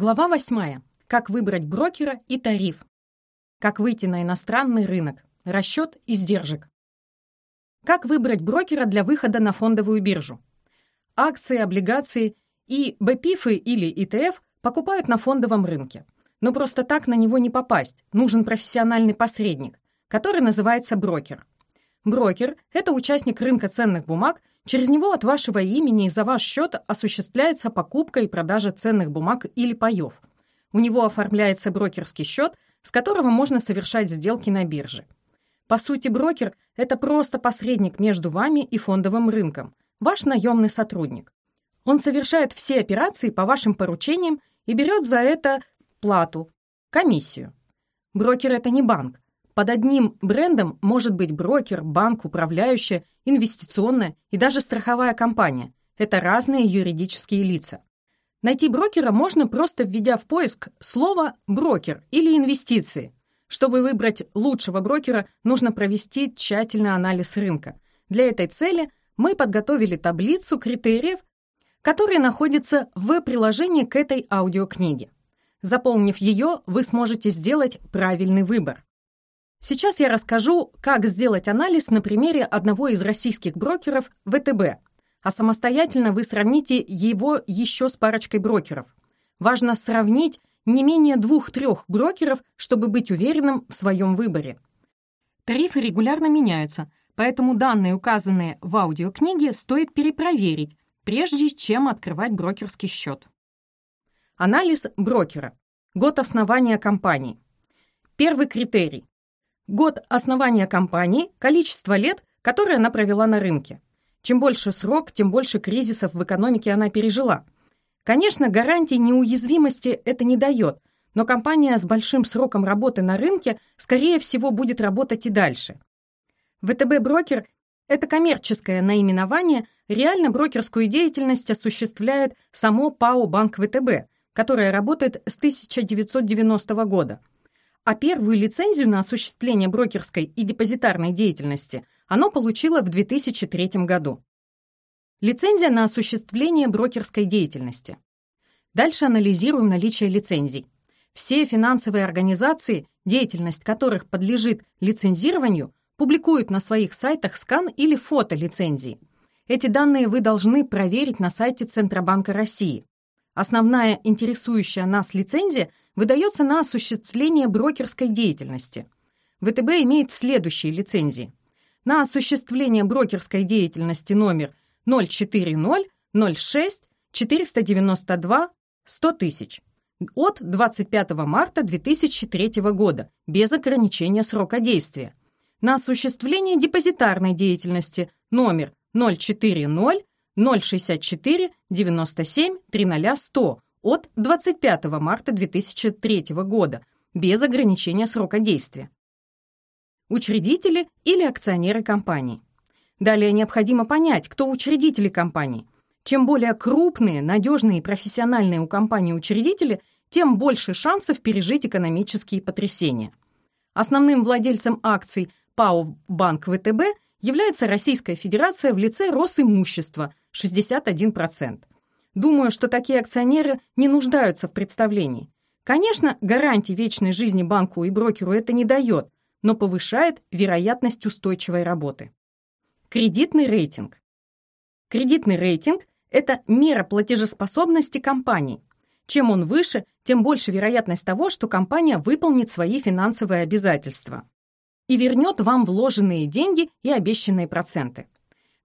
Глава 8. Как выбрать брокера и тариф. Как выйти на иностранный рынок. Расчет издержек. Как выбрать брокера для выхода на фондовую биржу. Акции, облигации и БПИФы или ИТФ покупают на фондовом рынке. Но просто так на него не попасть. Нужен профессиональный посредник, который называется брокер. Брокер – это участник рынка ценных бумаг, через него от вашего имени и за ваш счет осуществляется покупка и продажа ценных бумаг или паев. У него оформляется брокерский счет, с которого можно совершать сделки на бирже. По сути, брокер – это просто посредник между вами и фондовым рынком, ваш наемный сотрудник. Он совершает все операции по вашим поручениям и берет за это плату, комиссию. Брокер – это не банк, под одним брендом может быть брокер, банк, управляющая, инвестиционная и даже страховая компания. Это разные юридические лица. Найти брокера можно просто введя в поиск слово «брокер» или «инвестиции». Чтобы выбрать лучшего брокера, нужно провести тщательный анализ рынка. Для этой цели мы подготовили таблицу критериев, которые находятся в приложении к этой аудиокниге. Заполнив ее, вы сможете сделать правильный выбор. Сейчас я расскажу, как сделать анализ на примере одного из российских брокеров ВТБ, а самостоятельно вы сравните его еще с парочкой брокеров. Важно сравнить не менее двух-трех брокеров, чтобы быть уверенным в своем выборе. Тарифы регулярно меняются, поэтому данные, указанные в аудиокниге, стоит перепроверить, прежде чем открывать брокерский счет. Анализ брокера. Год основания компании. Первый критерий Год основания компании, количество лет, которые она провела на рынке. Чем больше срок, тем больше кризисов в экономике она пережила. Конечно, гарантии неуязвимости это не дает, но компания с большим сроком работы на рынке, скорее всего, будет работать и дальше. ВТБ-брокер – это коммерческое наименование, реально брокерскую деятельность осуществляет само ПАО «Банк ВТБ», которое работает с 1990 года – а первую лицензию на осуществление брокерской и депозитарной деятельности оно получило в 2003 году. Лицензия на осуществление брокерской деятельности. Дальше анализируем наличие лицензий. Все финансовые организации, деятельность которых подлежит лицензированию, публикуют на своих сайтах скан или фото лицензии. Эти данные вы должны проверить на сайте Центробанка России. Основная интересующая нас лицензия выдается на осуществление брокерской деятельности. ВТБ имеет следующие лицензии. На осуществление брокерской деятельности номер 040 06 492 100 тысяч от 25 марта 2003 года без ограничения срока действия. На осуществление депозитарной деятельности номер 040 064 97 300 100 от 25 марта 2003 года без ограничения срока действия. Учредители или акционеры компании. Далее необходимо понять, кто учредители компании. Чем более крупные, надежные и профессиональные у компании учредители, тем больше шансов пережить экономические потрясения. Основным владельцем акций ПАО «Банк ВТБ» является Российская Федерация в лице Росимущества 61%. Думаю, что такие акционеры не нуждаются в представлении. Конечно, гарантии вечной жизни банку и брокеру это не дает, но повышает вероятность устойчивой работы. Кредитный рейтинг. Кредитный рейтинг – это мера платежеспособности компании. Чем он выше, тем больше вероятность того, что компания выполнит свои финансовые обязательства и вернет вам вложенные деньги и обещанные проценты.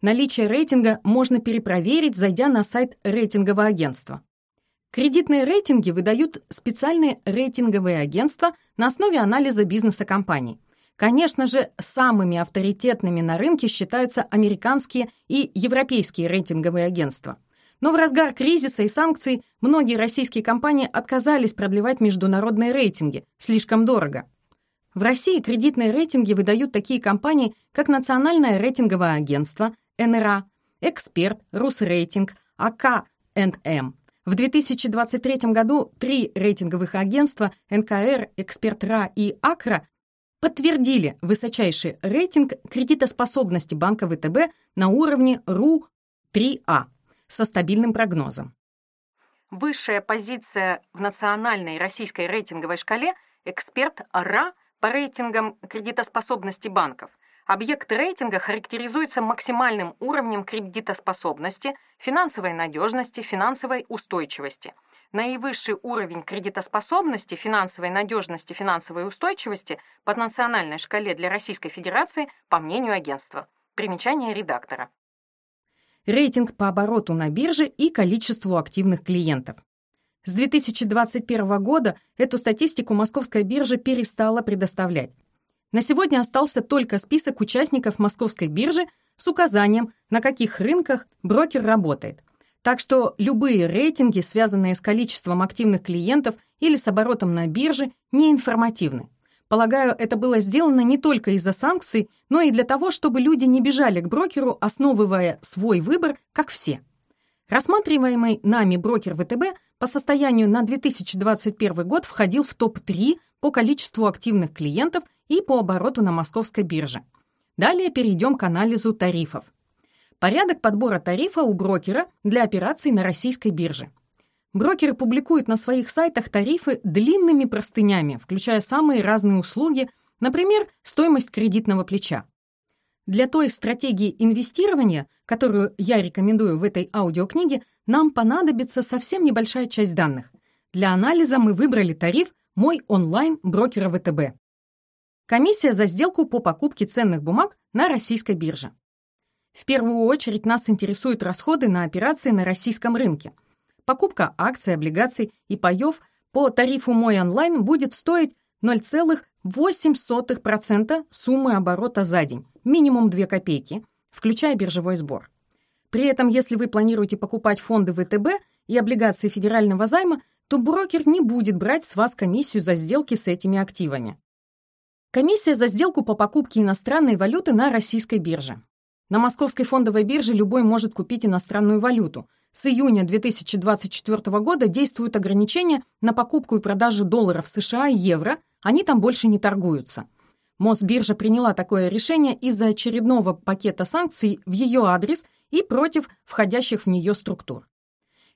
Наличие рейтинга можно перепроверить, зайдя на сайт рейтингового агентства. Кредитные рейтинги выдают специальные рейтинговые агентства на основе анализа бизнеса компаний. Конечно же, самыми авторитетными на рынке считаются американские и европейские рейтинговые агентства. Но в разгар кризиса и санкций многие российские компании отказались продлевать международные рейтинги, слишком дорого. В России кредитные рейтинги выдают такие компании, как Национальное рейтинговое агентство, НРА, Эксперт, Русрейтинг, АК&М. В 2023 году три рейтинговых агентства НКР, Экспертра и Акра подтвердили высочайший рейтинг кредитоспособности банка ВТБ на уровне РУ-3А со стабильным прогнозом. Высшая позиция в национальной российской рейтинговой шкале эксперт РА по рейтингам кредитоспособности банков. Объект рейтинга характеризуется максимальным уровнем кредитоспособности, финансовой надежности, финансовой устойчивости. Наивысший уровень кредитоспособности, финансовой надежности, финансовой устойчивости по национальной шкале для Российской Федерации, по мнению агентства. Примечание редактора рейтинг по обороту на бирже и количеству активных клиентов. С 2021 года эту статистику Московская биржа перестала предоставлять. На сегодня остался только список участников Московской биржи с указанием, на каких рынках брокер работает. Так что любые рейтинги, связанные с количеством активных клиентов или с оборотом на бирже, не информативны. Полагаю, это было сделано не только из-за санкций, но и для того, чтобы люди не бежали к брокеру, основывая свой выбор, как все. Рассматриваемый нами брокер ВТБ по состоянию на 2021 год входил в топ-3 по количеству активных клиентов и по обороту на московской бирже. Далее перейдем к анализу тарифов. Порядок подбора тарифа у брокера для операций на российской бирже. Брокеры публикуют на своих сайтах тарифы длинными простынями, включая самые разные услуги, например, стоимость кредитного плеча. Для той стратегии инвестирования, которую я рекомендую в этой аудиокниге, нам понадобится совсем небольшая часть данных. Для анализа мы выбрали тариф «Мой онлайн брокера ВТБ». Комиссия за сделку по покупке ценных бумаг на российской бирже. В первую очередь нас интересуют расходы на операции на российском рынке – Покупка акций, облигаций и паёв по тарифу «Мой онлайн» будет стоить 0,08% суммы оборота за день, минимум 2 копейки, включая биржевой сбор. При этом, если вы планируете покупать фонды ВТБ и облигации федерального займа, то брокер не будет брать с вас комиссию за сделки с этими активами. Комиссия за сделку по покупке иностранной валюты на российской бирже. На московской фондовой бирже любой может купить иностранную валюту – с июня 2024 года действуют ограничения на покупку и продажу долларов США и евро, они там больше не торгуются. Мосбиржа приняла такое решение из-за очередного пакета санкций в ее адрес и против входящих в нее структур.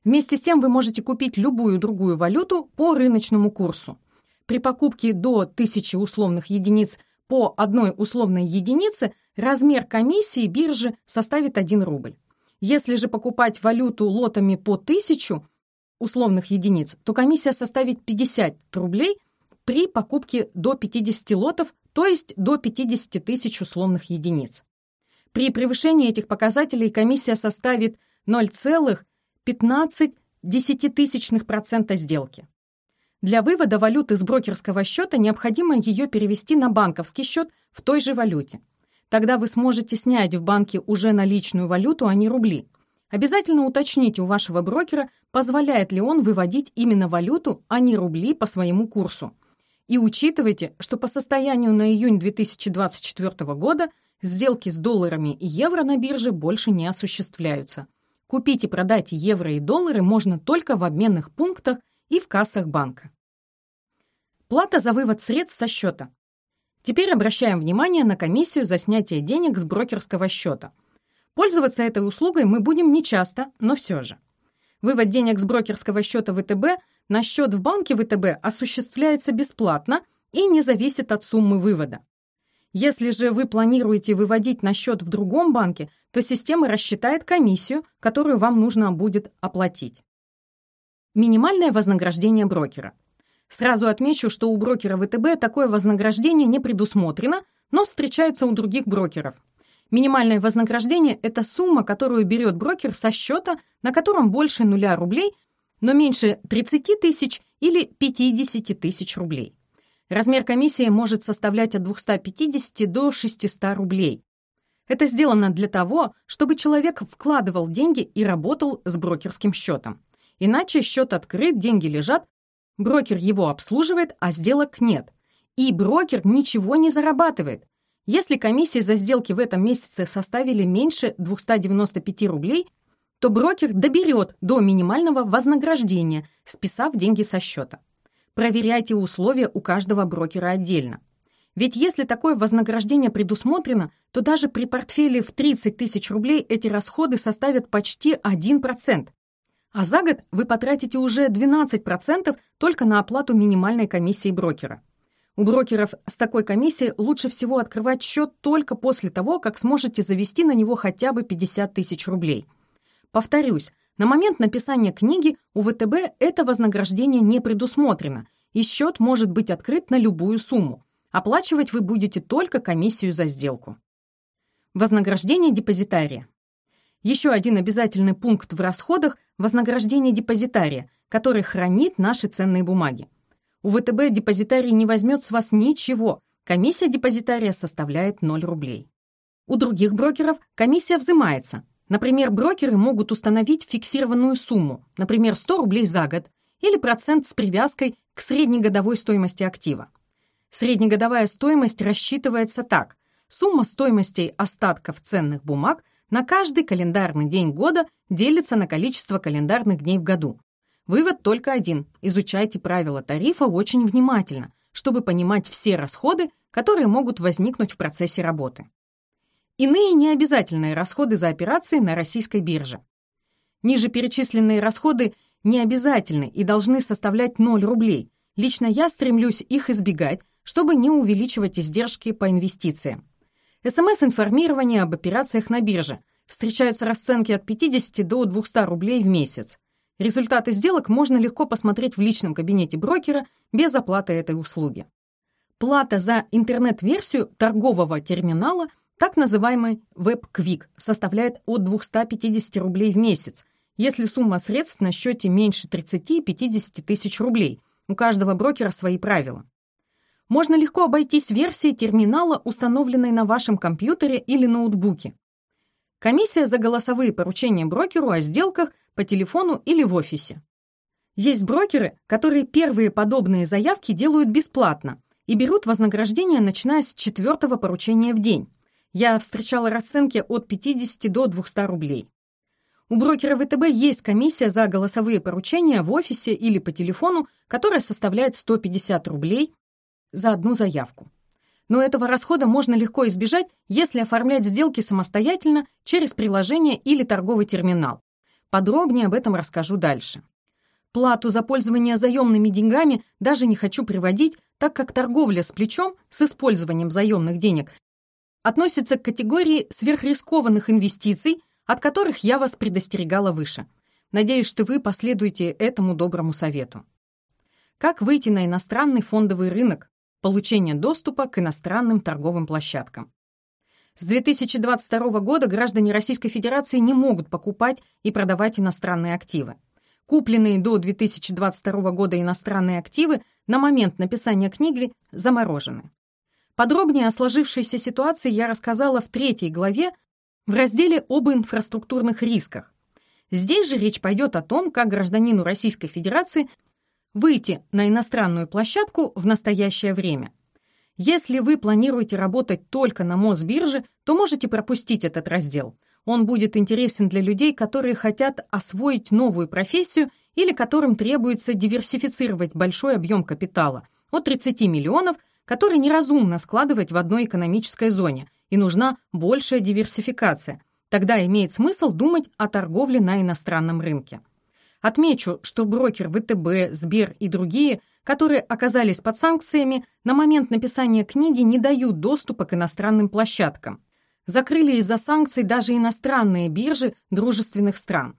Вместе с тем вы можете купить любую другую валюту по рыночному курсу. При покупке до 1000 условных единиц по одной условной единице размер комиссии биржи составит 1 рубль. Если же покупать валюту лотами по 1000 условных единиц, то комиссия составит 50 рублей при покупке до 50 лотов, то есть до 50 тысяч условных единиц. При превышении этих показателей комиссия составит 0,15% сделки. Для вывода валюты с брокерского счета необходимо ее перевести на банковский счет в той же валюте. Тогда вы сможете снять в банке уже наличную валюту, а не рубли. Обязательно уточните у вашего брокера, позволяет ли он выводить именно валюту, а не рубли по своему курсу. И учитывайте, что по состоянию на июнь 2024 года сделки с долларами и евро на бирже больше не осуществляются. Купить и продать евро и доллары можно только в обменных пунктах и в кассах банка. Плата за вывод средств со счета. Теперь обращаем внимание на комиссию за снятие денег с брокерского счета. Пользоваться этой услугой мы будем нечасто, но все же. Вывод денег с брокерского счета ВТБ на счет в банке ВТБ осуществляется бесплатно и не зависит от суммы вывода. Если же вы планируете выводить на счет в другом банке, то система рассчитает комиссию, которую вам нужно будет оплатить. Минимальное вознаграждение брокера – Сразу отмечу, что у брокера ВТБ такое вознаграждение не предусмотрено, но встречается у других брокеров. Минимальное вознаграждение – это сумма, которую берет брокер со счета, на котором больше нуля рублей, но меньше 30 тысяч или 50 тысяч рублей. Размер комиссии может составлять от 250 до 600 рублей. Это сделано для того, чтобы человек вкладывал деньги и работал с брокерским счетом. Иначе счет открыт, деньги лежат, Брокер его обслуживает, а сделок нет. И брокер ничего не зарабатывает. Если комиссии за сделки в этом месяце составили меньше 295 рублей, то брокер доберет до минимального вознаграждения, списав деньги со счета. Проверяйте условия у каждого брокера отдельно. Ведь если такое вознаграждение предусмотрено, то даже при портфеле в 30 тысяч рублей эти расходы составят почти 1%. А за год вы потратите уже 12% только на оплату минимальной комиссии брокера. У брокеров с такой комиссией лучше всего открывать счет только после того, как сможете завести на него хотя бы 50 тысяч рублей. Повторюсь, на момент написания книги у ВТБ это вознаграждение не предусмотрено, и счет может быть открыт на любую сумму. Оплачивать вы будете только комиссию за сделку. Вознаграждение депозитария. Еще один обязательный пункт в расходах – вознаграждение депозитария, который хранит наши ценные бумаги. У ВТБ депозитарий не возьмет с вас ничего. Комиссия депозитария составляет 0 рублей. У других брокеров комиссия взимается. Например, брокеры могут установить фиксированную сумму, например, 100 рублей за год, или процент с привязкой к среднегодовой стоимости актива. Среднегодовая стоимость рассчитывается так. Сумма стоимостей остатков ценных бумаг на каждый календарный день года делится на количество календарных дней в году. Вывод только один. Изучайте правила тарифа очень внимательно, чтобы понимать все расходы, которые могут возникнуть в процессе работы. Иные необязательные расходы за операции на российской бирже. Ниже перечисленные расходы не обязательны и должны составлять 0 рублей. Лично я стремлюсь их избегать, чтобы не увеличивать издержки по инвестициям. СМС-информирование об операциях на бирже. Встречаются расценки от 50 до 200 рублей в месяц. Результаты сделок можно легко посмотреть в личном кабинете брокера без оплаты этой услуги. Плата за интернет-версию торгового терминала, так называемый WebQuick, составляет от 250 рублей в месяц, если сумма средств на счете меньше 30-50 тысяч рублей. У каждого брокера свои правила. Можно легко обойтись версией терминала, установленной на вашем компьютере или ноутбуке. Комиссия за голосовые поручения брокеру о сделках по телефону или в офисе. Есть брокеры, которые первые подобные заявки делают бесплатно и берут вознаграждение, начиная с четвертого поручения в день. Я встречала расценки от 50 до 200 рублей. У брокера ВТБ есть комиссия за голосовые поручения в офисе или по телефону, которая составляет 150 рублей за одну заявку. Но этого расхода можно легко избежать, если оформлять сделки самостоятельно через приложение или торговый терминал. Подробнее об этом расскажу дальше. Плату за пользование заемными деньгами даже не хочу приводить, так как торговля с плечом с использованием заемных денег относится к категории сверхрискованных инвестиций, от которых я вас предостерегала выше. Надеюсь, что вы последуете этому доброму совету. Как выйти на иностранный фондовый рынок? Получение доступа к иностранным торговым площадкам. С 2022 года граждане Российской Федерации не могут покупать и продавать иностранные активы. Купленные до 2022 года иностранные активы на момент написания книги заморожены. Подробнее о сложившейся ситуации я рассказала в третьей главе в разделе об инфраструктурных рисках. Здесь же речь пойдет о том, как гражданину Российской Федерации выйти на иностранную площадку в настоящее время. Если вы планируете работать только на Мосбирже, то можете пропустить этот раздел. Он будет интересен для людей, которые хотят освоить новую профессию или которым требуется диверсифицировать большой объем капитала от 30 миллионов, который неразумно складывать в одной экономической зоне, и нужна большая диверсификация. Тогда имеет смысл думать о торговле на иностранном рынке. Отмечу, что брокер ВТБ, Сбер и другие, которые оказались под санкциями, на момент написания книги не дают доступа к иностранным площадкам. Закрыли из-за санкций даже иностранные биржи дружественных стран.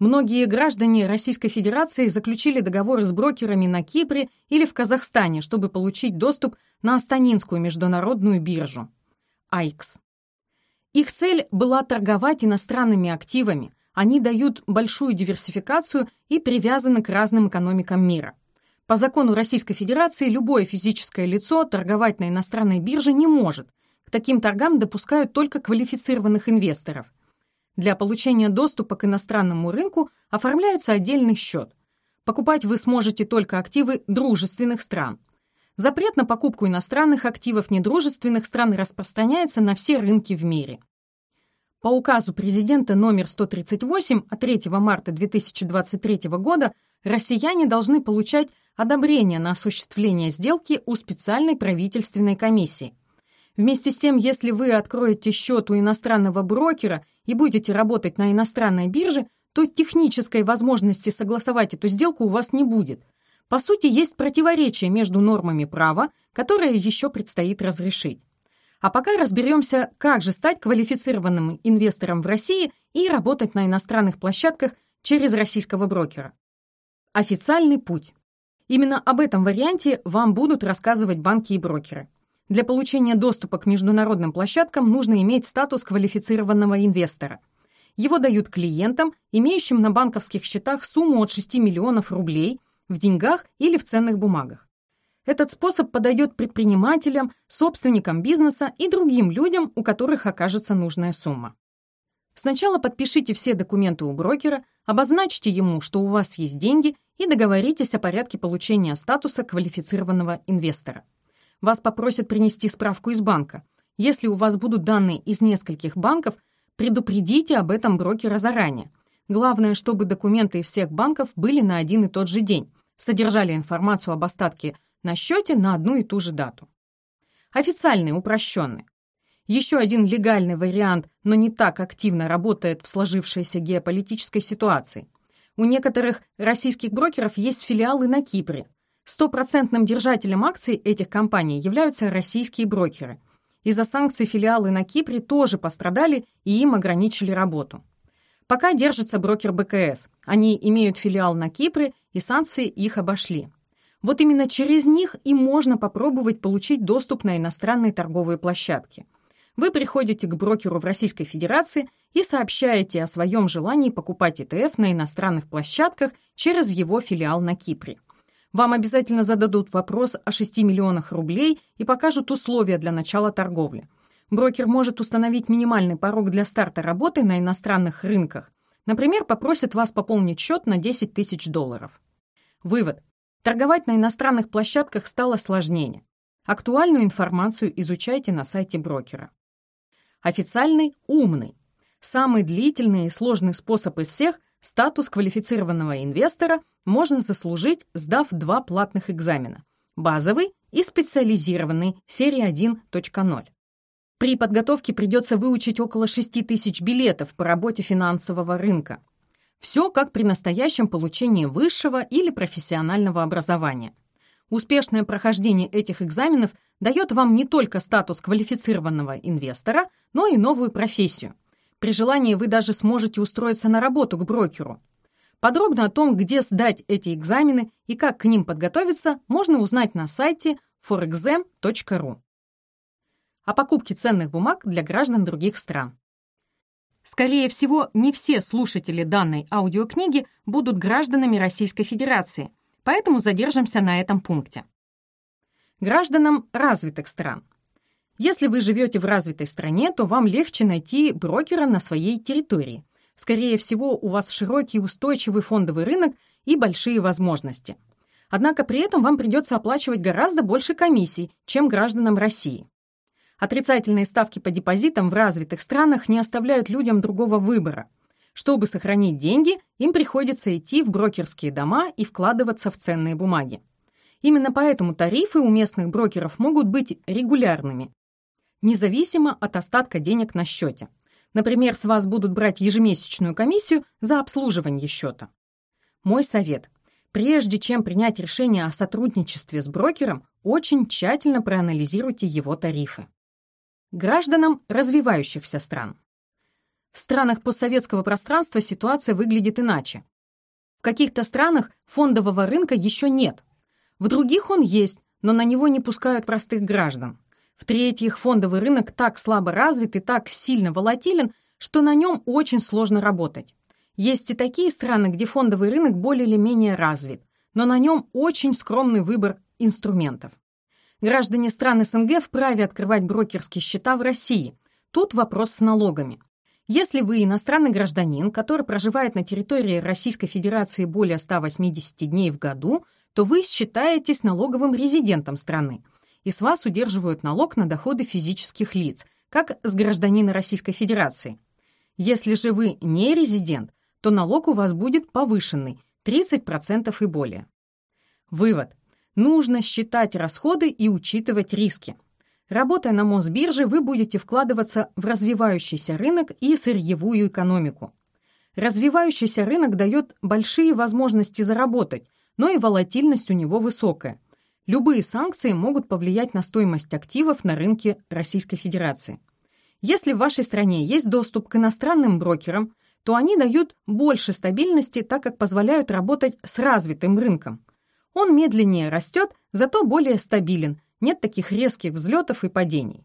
Многие граждане Российской Федерации заключили договоры с брокерами на Кипре или в Казахстане, чтобы получить доступ на Астанинскую международную биржу. АИКС. Их цель была торговать иностранными активами, они дают большую диверсификацию и привязаны к разным экономикам мира. По закону Российской Федерации любое физическое лицо торговать на иностранной бирже не может. К таким торгам допускают только квалифицированных инвесторов. Для получения доступа к иностранному рынку оформляется отдельный счет. Покупать вы сможете только активы дружественных стран. Запрет на покупку иностранных активов недружественных стран распространяется на все рынки в мире. По указу президента номер 138 от 3 марта 2023 года россияне должны получать одобрение на осуществление сделки у специальной правительственной комиссии. Вместе с тем, если вы откроете счет у иностранного брокера и будете работать на иностранной бирже, то технической возможности согласовать эту сделку у вас не будет. По сути, есть противоречие между нормами права, которое еще предстоит разрешить. А пока разберемся, как же стать квалифицированным инвестором в России и работать на иностранных площадках через российского брокера. Официальный путь. Именно об этом варианте вам будут рассказывать банки и брокеры. Для получения доступа к международным площадкам нужно иметь статус квалифицированного инвестора. Его дают клиентам, имеющим на банковских счетах сумму от 6 миллионов рублей в деньгах или в ценных бумагах. Этот способ подойдет предпринимателям, собственникам бизнеса и другим людям, у которых окажется нужная сумма. Сначала подпишите все документы у брокера, обозначьте ему, что у вас есть деньги и договоритесь о порядке получения статуса квалифицированного инвестора. Вас попросят принести справку из банка. Если у вас будут данные из нескольких банков, предупредите об этом брокера заранее. Главное, чтобы документы из всех банков были на один и тот же день, содержали информацию об остатке на счете на одну и ту же дату. Официальный, упрощенный. Еще один легальный вариант, но не так активно работает в сложившейся геополитической ситуации. У некоторых российских брокеров есть филиалы на Кипре. Стопроцентным держателем акций этих компаний являются российские брокеры. Из-за санкций филиалы на Кипре тоже пострадали и им ограничили работу. Пока держится брокер БКС. Они имеют филиал на Кипре, и санкции их обошли. Вот именно через них и можно попробовать получить доступ на иностранные торговые площадки. Вы приходите к брокеру в Российской Федерации и сообщаете о своем желании покупать ETF на иностранных площадках через его филиал на Кипре. Вам обязательно зададут вопрос о 6 миллионах рублей и покажут условия для начала торговли. Брокер может установить минимальный порог для старта работы на иностранных рынках. Например, попросит вас пополнить счет на 10 тысяч долларов. Вывод. Торговать на иностранных площадках стало сложнее. Актуальную информацию изучайте на сайте брокера. Официальный – умный. Самый длительный и сложный способ из всех – статус квалифицированного инвестора можно заслужить, сдав два платных экзамена – базовый и специализированный серия 1.0. При подготовке придется выучить около 6 тысяч билетов по работе финансового рынка. Все как при настоящем получении высшего или профессионального образования. Успешное прохождение этих экзаменов дает вам не только статус квалифицированного инвестора, но и новую профессию. При желании вы даже сможете устроиться на работу к брокеру. Подробно о том, где сдать эти экзамены и как к ним подготовиться, можно узнать на сайте forexam.ru. О покупке ценных бумаг для граждан других стран. Скорее всего, не все слушатели данной аудиокниги будут гражданами Российской Федерации, поэтому задержимся на этом пункте. Гражданам развитых стран. Если вы живете в развитой стране, то вам легче найти брокера на своей территории. Скорее всего, у вас широкий устойчивый фондовый рынок и большие возможности. Однако при этом вам придется оплачивать гораздо больше комиссий, чем гражданам России. Отрицательные ставки по депозитам в развитых странах не оставляют людям другого выбора. Чтобы сохранить деньги, им приходится идти в брокерские дома и вкладываться в ценные бумаги. Именно поэтому тарифы у местных брокеров могут быть регулярными, независимо от остатка денег на счете. Например, с вас будут брать ежемесячную комиссию за обслуживание счета. Мой совет. Прежде чем принять решение о сотрудничестве с брокером, очень тщательно проанализируйте его тарифы гражданам развивающихся стран. В странах постсоветского пространства ситуация выглядит иначе. В каких-то странах фондового рынка еще нет. В других он есть, но на него не пускают простых граждан. В-третьих, фондовый рынок так слабо развит и так сильно волатилен, что на нем очень сложно работать. Есть и такие страны, где фондовый рынок более или менее развит, но на нем очень скромный выбор инструментов. Граждане стран СНГ вправе открывать брокерские счета в России. Тут вопрос с налогами. Если вы иностранный гражданин, который проживает на территории Российской Федерации более 180 дней в году, то вы считаетесь налоговым резидентом страны, и с вас удерживают налог на доходы физических лиц, как с гражданина Российской Федерации. Если же вы не резидент, то налог у вас будет повышенный – 30% и более. Вывод. Нужно считать расходы и учитывать риски. Работая на Мосбирже, вы будете вкладываться в развивающийся рынок и сырьевую экономику. Развивающийся рынок дает большие возможности заработать, но и волатильность у него высокая. Любые санкции могут повлиять на стоимость активов на рынке Российской Федерации. Если в вашей стране есть доступ к иностранным брокерам, то они дают больше стабильности, так как позволяют работать с развитым рынком. Он медленнее растет, зато более стабилен, нет таких резких взлетов и падений.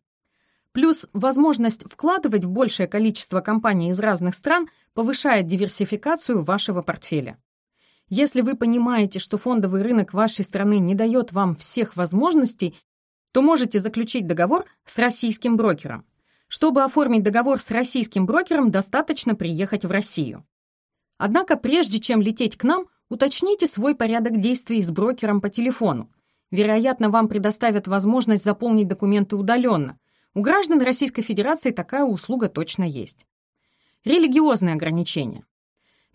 Плюс возможность вкладывать в большее количество компаний из разных стран повышает диверсификацию вашего портфеля. Если вы понимаете, что фондовый рынок вашей страны не дает вам всех возможностей, то можете заключить договор с российским брокером. Чтобы оформить договор с российским брокером, достаточно приехать в Россию. Однако прежде чем лететь к нам, уточните свой порядок действий с брокером по телефону. Вероятно, вам предоставят возможность заполнить документы удаленно, у граждан Российской Федерации такая услуга точно есть. Религиозные ограничения.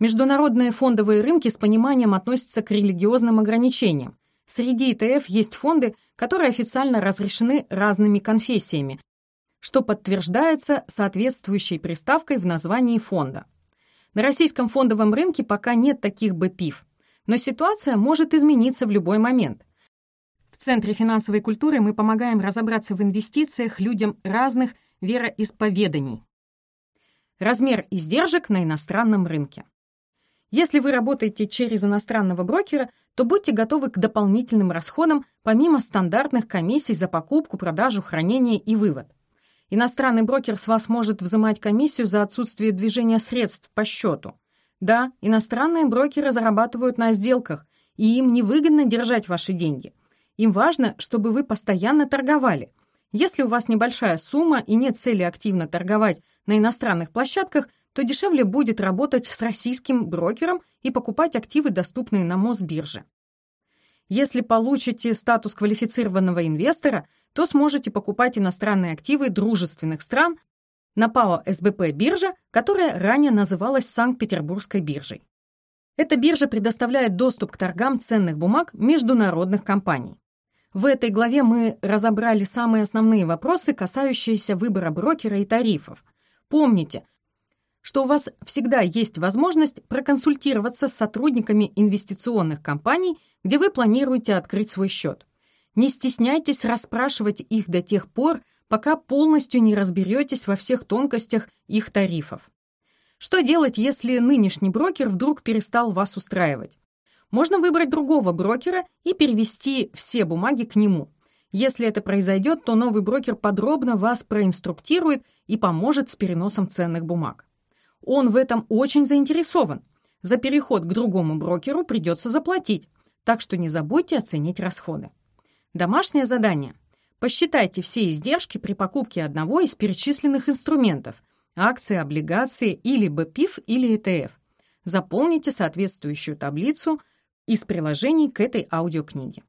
Международные фондовые рынки с пониманием относятся к религиозным ограничениям. Среди ИТФ есть фонды, которые официально разрешены разными конфессиями, что подтверждается соответствующей приставкой в названии фонда. На российском фондовом рынке пока нет таких БПИФ, но ситуация может измениться в любой момент. Центре финансовой культуры мы помогаем разобраться в инвестициях людям разных вероисповеданий. Размер издержек на иностранном рынке. Если вы работаете через иностранного брокера, то будьте готовы к дополнительным расходам помимо стандартных комиссий за покупку, продажу, хранение и вывод. Иностранный брокер с вас может взимать комиссию за отсутствие движения средств по счету. Да, иностранные брокеры зарабатывают на сделках, и им невыгодно держать ваши деньги. Им важно, чтобы вы постоянно торговали. Если у вас небольшая сумма и нет цели активно торговать на иностранных площадках, то дешевле будет работать с российским брокером и покупать активы, доступные на Мосбирже. Если получите статус квалифицированного инвестора, то сможете покупать иностранные активы дружественных стран на ПАО СБП биржа, которая ранее называлась Санкт-Петербургской биржей. Эта биржа предоставляет доступ к торгам ценных бумаг международных компаний. В этой главе мы разобрали самые основные вопросы, касающиеся выбора брокера и тарифов. Помните, что у вас всегда есть возможность проконсультироваться с сотрудниками инвестиционных компаний, где вы планируете открыть свой счет. Не стесняйтесь расспрашивать их до тех пор, пока полностью не разберетесь во всех тонкостях их тарифов. Что делать, если нынешний брокер вдруг перестал вас устраивать? Можно выбрать другого брокера и перевести все бумаги к нему. Если это произойдет, то новый брокер подробно вас проинструктирует и поможет с переносом ценных бумаг. Он в этом очень заинтересован. За переход к другому брокеру придется заплатить, так что не забудьте оценить расходы. Домашнее задание. Посчитайте все издержки при покупке одного из перечисленных инструментов – акции, облигации или БПИФ или ЭТФ. Заполните соответствующую таблицу из приложений к этой аудиокниге.